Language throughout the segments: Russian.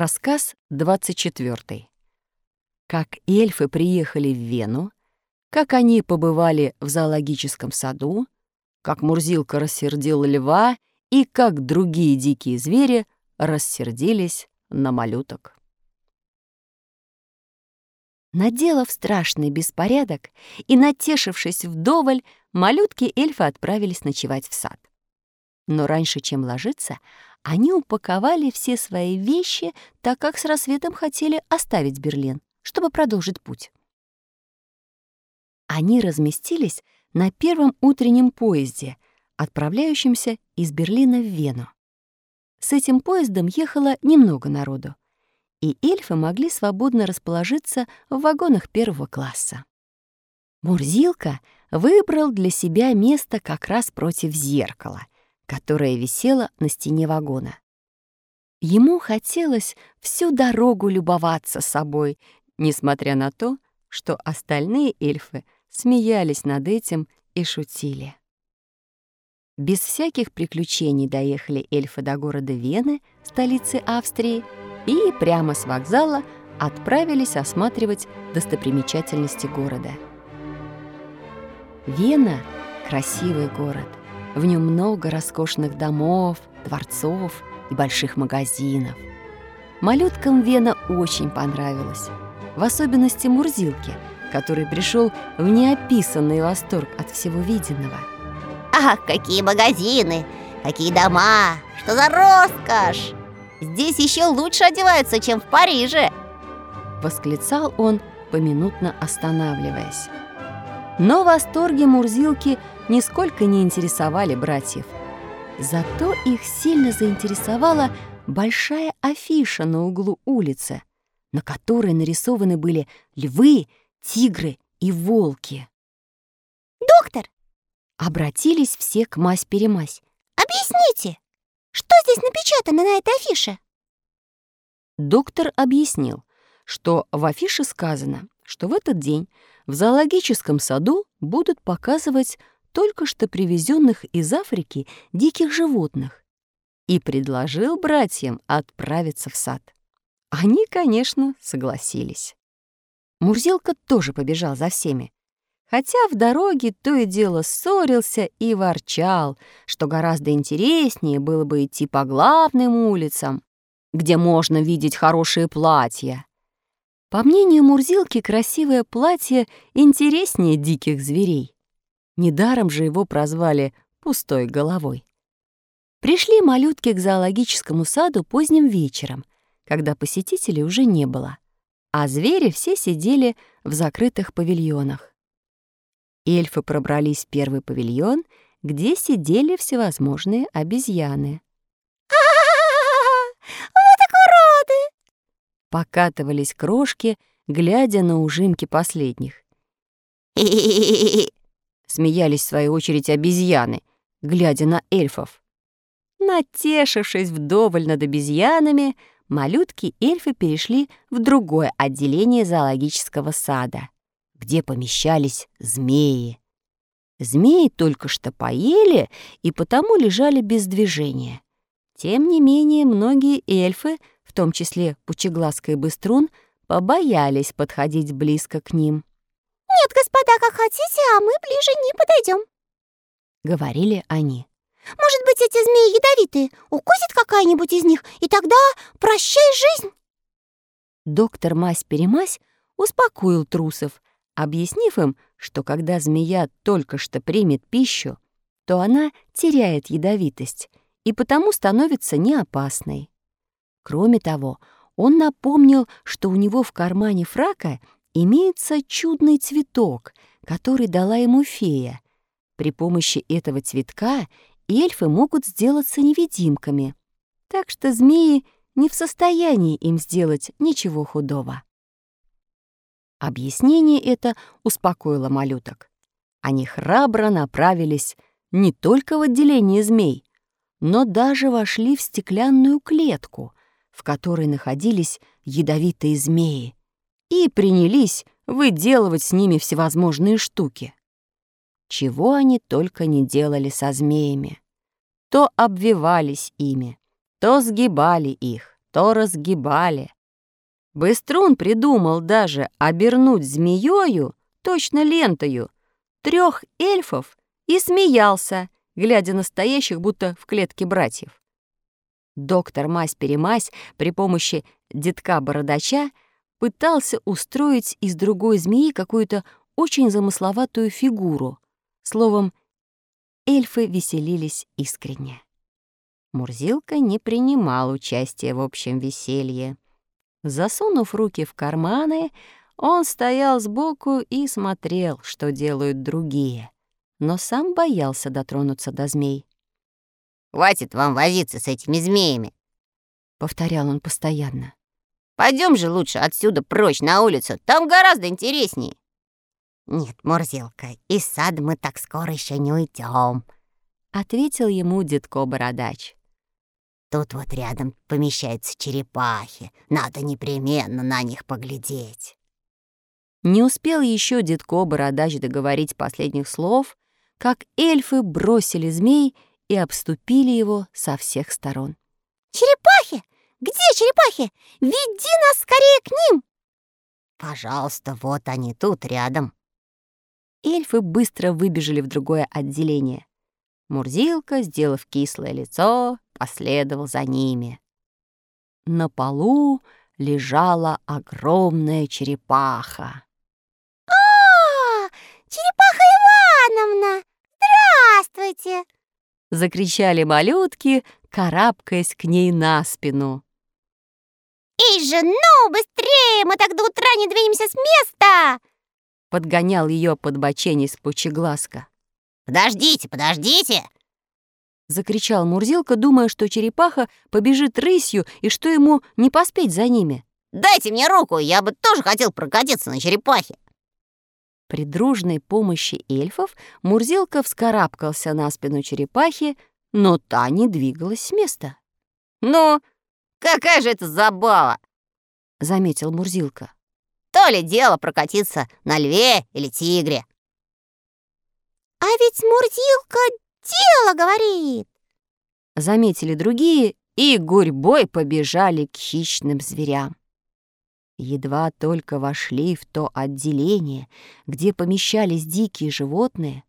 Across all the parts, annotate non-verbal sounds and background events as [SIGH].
Рассказ 24. Как эльфы приехали в Вену, как они побывали в зоологическом саду, как Мурзилка рассердил льва и как другие дикие звери рассердились на малюток. Наделав страшный беспорядок и натешившись вдоволь, малютки-эльфы отправились ночевать в сад. Но раньше, чем ложиться, они упаковали все свои вещи, так как с рассветом хотели оставить Берлин, чтобы продолжить путь. Они разместились на первом утреннем поезде, отправляющемся из Берлина в Вену. С этим поездом ехало немного народу, и эльфы могли свободно расположиться в вагонах первого класса. Мурзилка выбрал для себя место как раз против зеркала — которая висела на стене вагона. Ему хотелось всю дорогу любоваться собой, несмотря на то, что остальные эльфы смеялись над этим и шутили. Без всяких приключений доехали эльфы до города Вены, столицы Австрии, и прямо с вокзала отправились осматривать достопримечательности города. Вена — красивый город. В нем много роскошных домов, дворцов и больших магазинов. Малюткам Вена очень понравилась, в особенности Мурзилке, который пришел в неописанный восторг от всего виденного. «Ах, какие магазины! Какие дома! Что за роскошь! Здесь еще лучше одеваются, чем в Париже!» Восклицал он, поминутно останавливаясь. Но восторги Мурзилки нисколько не интересовали братьев. Зато их сильно заинтересовала большая афиша на углу улицы, на которой нарисованы были львы, тигры и волки. «Доктор!» Обратились все к мась-перемась. «Объясните, что здесь напечатано на этой афише?» Доктор объяснил, что в афише сказано, что в этот день в зоологическом саду будут показывать только что привезенных из Африки диких животных и предложил братьям отправиться в сад. Они, конечно, согласились. Мурзилка тоже побежал за всеми, хотя в дороге то и дело ссорился и ворчал, что гораздо интереснее было бы идти по главным улицам, где можно видеть хорошие платья. По мнению Мурзилки, красивое платье интереснее диких зверей. Недаром же его прозвали «пустой головой». Пришли малютки к зоологическому саду поздним вечером, когда посетителей уже не было, а звери все сидели в закрытых павильонах. Эльфы пробрались в первый павильон, где сидели всевозможные обезьяны. [LAUGHS] Покатывались крошки, глядя на ужимки последних. [LAUGHS] Смеялись в свою очередь обезьяны, глядя на эльфов. Натешившись вдоволь над обезьянами, малютки-эльфы перешли в другое отделение зоологического сада, где помещались змеи. Змеи только что поели и потому лежали без движения. Тем не менее, многие эльфы, в том числе Пучеглазка и Быструн, побоялись подходить близко к ним. «Нет, господа, как хотите, а мы ближе не подойдем», — говорили они. «Может быть, эти змеи ядовитые? Укусит какая-нибудь из них, и тогда прощай жизнь!» Доктор Мась-Перемась успокоил трусов, объяснив им, что когда змея только что примет пищу, то она теряет ядовитость и потому становится неопасной. Кроме того, он напомнил, что у него в кармане фрака имеется чудный цветок, который дала ему фея. При помощи этого цветка эльфы могут сделаться невидимками, так что змеи не в состоянии им сделать ничего худого. Объяснение это успокоило малюток. Они храбро направились не только в отделение змей, но даже вошли в стеклянную клетку, в которой находились ядовитые змеи и принялись выделывать с ними всевозможные штуки. Чего они только не делали со змеями. То обвивались ими, то сгибали их, то разгибали. Быструн придумал даже обернуть змеёю, точно лентою, трех эльфов и смеялся, глядя на стоящих, будто в клетке братьев. Доктор Мась-Перемась при помощи детка-бородача пытался устроить из другой змеи какую-то очень замысловатую фигуру. Словом, эльфы веселились искренне. Мурзилка не принимал участия в общем веселье. Засунув руки в карманы, он стоял сбоку и смотрел, что делают другие, но сам боялся дотронуться до змей. «Хватит вам возиться с этими змеями», — повторял он постоянно. Пойдем же лучше отсюда прочь на улицу, там гораздо интереснее». «Нет, Мурзилка, из сада мы так скоро еще не уйдем, ответил ему дедко Бородач. Тут вот рядом помещаются черепахи. Надо непременно на них поглядеть. Не успел еще дедко Бородач договорить последних слов, как эльфы бросили змей и обступили его со всех сторон. «Черепахи! Где черепахи? Веди нас скорее к ним!» «Пожалуйста, вот они тут, рядом». Эльфы быстро выбежали в другое отделение. Мурзилка, сделав кислое лицо, последовал за ними. На полу лежала огромная черепаха. «О, черепаха Ивановна! Здравствуйте!» — закричали малютки, карабкаясь к ней на спину. «Эй же, ну, быстрее! Мы так до утра не двинемся с места!» Подгонял ее подбоченись пучеглазка. «Подождите, подождите!» Закричал Мурзилка, думая, что черепаха побежит рысью и что ему не поспеть за ними. «Дайте мне руку, я бы тоже хотел прокатиться на черепахе!» При дружной помощи эльфов Мурзилка вскарабкался на спину черепахи, но та не двигалась с места. «Ну, какая же это забава!» — заметил Мурзилка. «То ли дело прокатиться на льве или тигре!» «А ведь Мурзилка дело говорит!» Заметили другие и гурьбой побежали к хищным зверям. Едва только вошли в то отделение, где помещались дикие животные,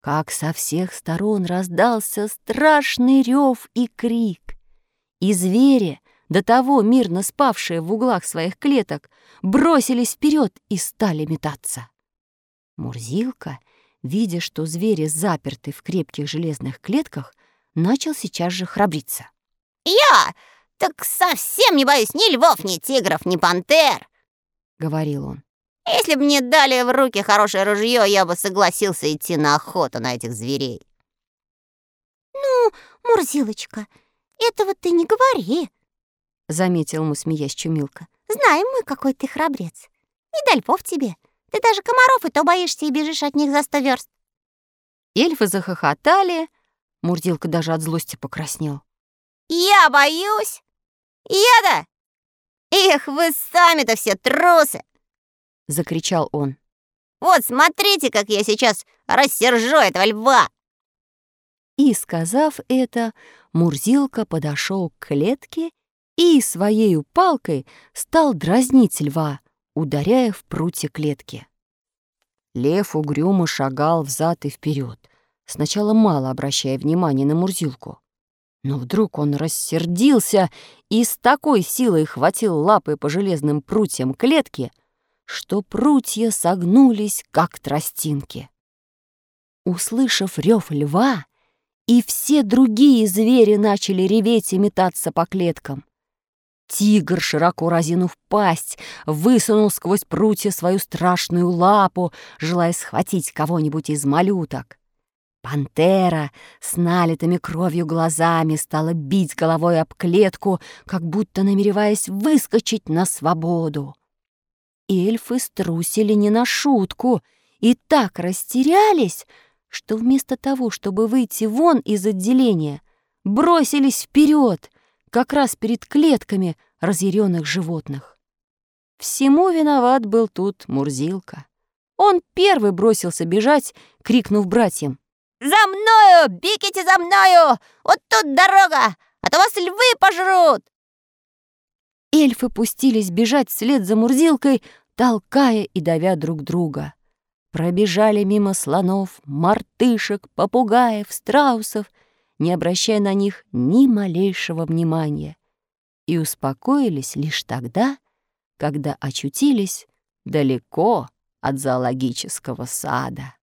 как со всех сторон раздался страшный рев и крик. И звери, до того мирно спавшие в углах своих клеток, бросились вперед и стали метаться. Мурзилка — видя, что звери заперты в крепких железных клетках, начал сейчас же храбриться. «Я так совсем не боюсь ни львов, ни тигров, ни пантер!» — говорил он. «Если бы мне дали в руки хорошее ружье, я бы согласился идти на охоту на этих зверей». «Ну, Мурзилочка, этого ты не говори», — заметил ему, смеясь Чумилка. «Знаем мы, какой ты храбрец. Не дай львов тебе, ты даже комаров и то боишься и бежишь от них за сто верст. Эльфы захохотали, Мурдилка даже от злости покраснел. «Я боюсь? Я-то? Эх, вы сами-то все трусы!» — закричал он. «Вот смотрите, как я сейчас рассержу этого льва!» И, сказав это, Мурзилка подошел к клетке и своей палкой стал дразнить льва, ударяя в прутья клетки. Лев угрюмо шагал взад и вперед, сначала мало обращая внимания на Мурзилку. Но вдруг он рассердился и с такой силой хватил лапой по железным прутьям клетки, что прутья согнулись, как тростинки. Услышав рев льва, и все другие звери начали реветь и метаться по клеткам. Тигр, широко разинув пасть, высунул сквозь прутья свою страшную лапу, желая схватить кого-нибудь из малюток. Пантера с налитыми кровью глазами стала бить головой об клетку, как будто намереваясь выскочить на свободу. Эльфы струсили не на шутку и так растерялись, что вместо того, чтобы выйти вон из отделения, бросились вперед — как раз перед клетками разъяренных животных. Всему виноват был тут Мурзилка. Он первый бросился бежать, крикнув братьям. «За мною! Бегите за мною! Вот тут дорога, а то вас львы пожрут!» эльфы пустились бежать вслед за Мурзилкой, толкая и давя друг друга. Пробежали мимо слонов, мартышек, попугаев, страусов, не обращая на них ни малейшего внимания, и успокоились лишь тогда, когда очутились далеко от зоологического сада.